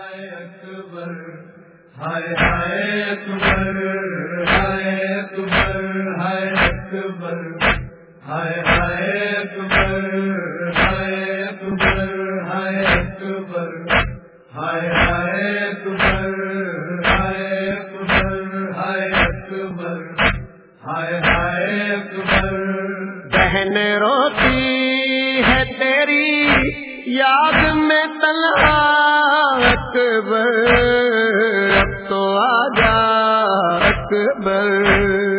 ہائے اکبر ہائے ہائے اکبر ہائے اکبر ہائے اکبر ہائے ہائے اکبر ہائے اکبر ہائے اکبر ہائے ہائے اکبر ہائے اکبر ہائے اکبر ہائے ہائے اکبر بہن روتی ہے تیری یاد میں تنہا اکبر اب تو آ جا اکبر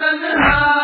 تنہا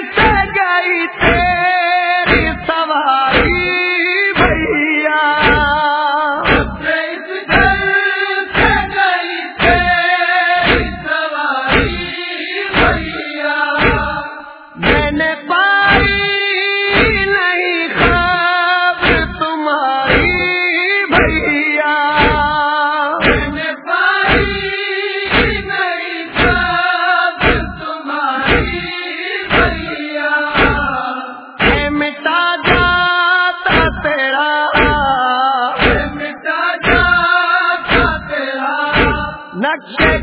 مٹا جاتا تیرا۔ نقشے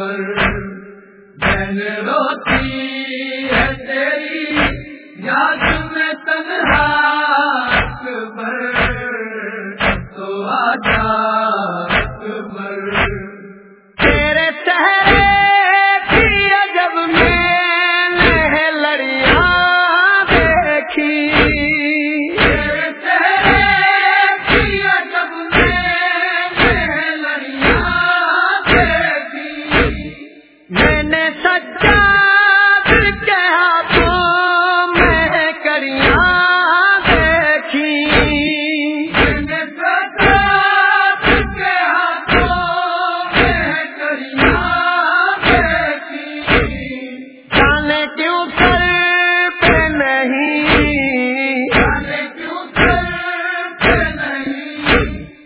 پر بہن روتی ہے تیری یاد میں تنہا پر تو آ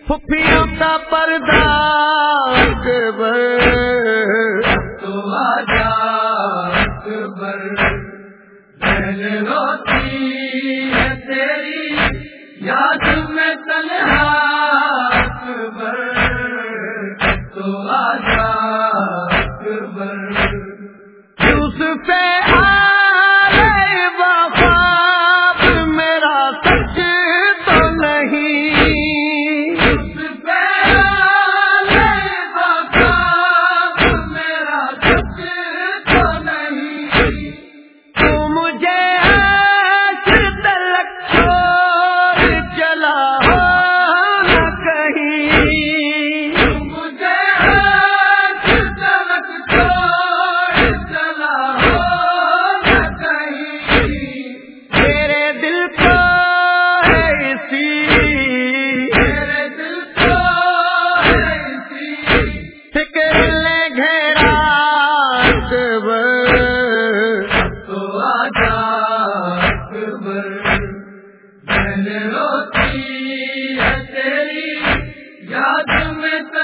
پھپھیوں کا پردہ تمہارا روتی میں تنہا اکبر۔ تمہارا اکبر۔ اس پہ ہاتھ میں تک